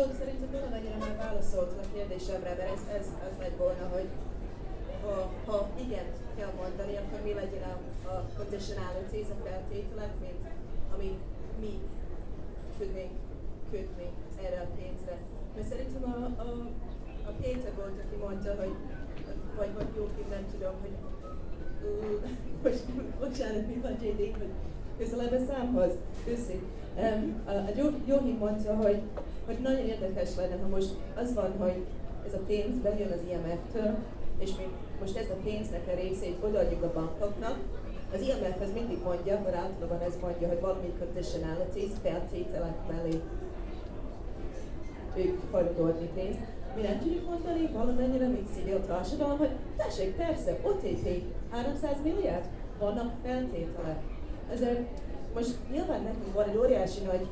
Zsolt, szerintem valamennyire már válaszolt a kérdésemre, mert ez, ez, ez lett volna, hogy ha, ha igen kell mondani, akkor mi legyen a, a conditionalities, a feltételek, mint amit mi tudnénk kötni erre a pénzre. Mert szerintem a, a, a Péter volt, aki mondta, hogy vagy, vagy jó, nem tudom, hogy most, bocsánat, mi van JD, hogy közelebb a számhoz, köszi. A, a Jóhi mondta, hogy, hogy nagyon érdekes lenne, ha most az van, hogy ez a pénz bejön az IMF-től, és mi most ez a pénznek a részét odaadjuk a bankoknak, az IMF ez mindig mondja, mert általában ez mondja, hogy valami conditionalities, feltételek mellé ők hajlandó adni pénzt. Mi nem tudjuk mondani valamennyire, mint civil társadalom, hogy tessék, persze, OTP, 300 milliárd, vannak feltételek. Ezért most nyilván nekünk van egy óriási nagy,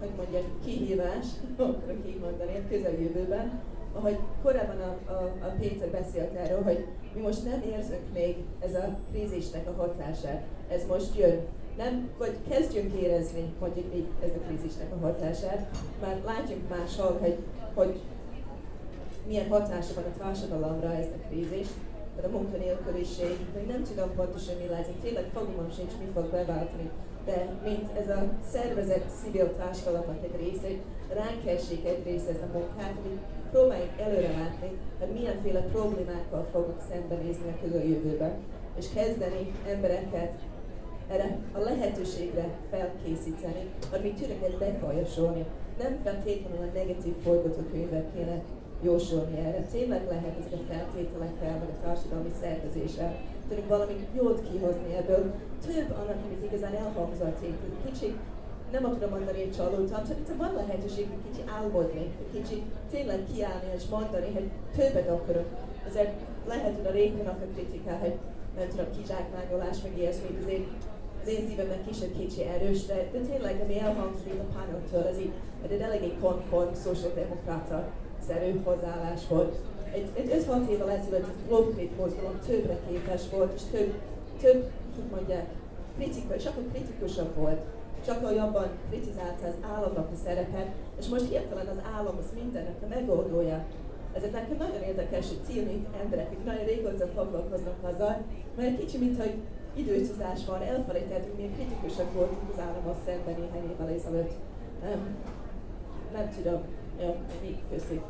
hogy mondják, kihívás, akarok így mondani, a közeljövőben, ahogy korábban a, a, a Péter beszélt erről, hogy mi most nem érzünk még ez a krízisnek a hatását. Ez most jön. Nem, vagy kezdjünk érezni mondjuk így ez a krízisnek a hatását, mert látjuk máshol, hogy, hogy milyen hatása van a társadalomra ez a krízis, a munkanélküliség, még nem tudom pontosan mi lesz, tényleg fogalmam sincs, mi fog beváltani, de mint ez a szervezet civil társadalomnak egy része, ránk esik egy része ez a munkát, hogy próbáljuk előre látni, hogy milyenféle problémákkal fogok szembenézni a közeljövőben, és kezdeni embereket erre a lehetőségre felkészíteni, tudjuk ezt befolyasolni. Nem feltétlenül a negatív forgatókönyvek kéne jósolni erre. Tényleg lehet ezek a feltételekkel, vagy a társadalmi szervezéssel tudunk valami jót kihozni ebből. Több annak, amit igazán elhangzott, egy kicsit nem akarom mondani, hogy csalódtam, csak itt van lehetőség egy kicsit álmodni, egy kicsit tényleg kiállni és mondani, hogy többet akarok. Azért lehet, hogy a régónak a kritika, hogy nem tudom, kizsákmányolás, meg ilyesmi, azért az én szívemnek is egy kicsi erős, de, de tényleg, ami elhangzik a pányoktól, ez így, egy eléggé konform, szociáldemokrata szerű hozzáállás volt. Egy, egy 5-6 évvel ezelőtt egy konkrét mozgalom többre képes volt, és több, több, hogy mondják, kritika, és akkor kritikusabb volt csak jobban kritizálta az államnak a szerepet, és most hirtelen az állam az mindennek a megoldója. Ez nekem nagyon érdekes, hogy civil emberek, akik nagyon régóta foglalkoznak azzal, mert kicsi, mint hogy időcsúszás van, elfelejtettünk, milyen kritikusak voltunk az állammal szemben néhány évvel ezelőtt. Nem, nem tudom. Yeah, I think it's like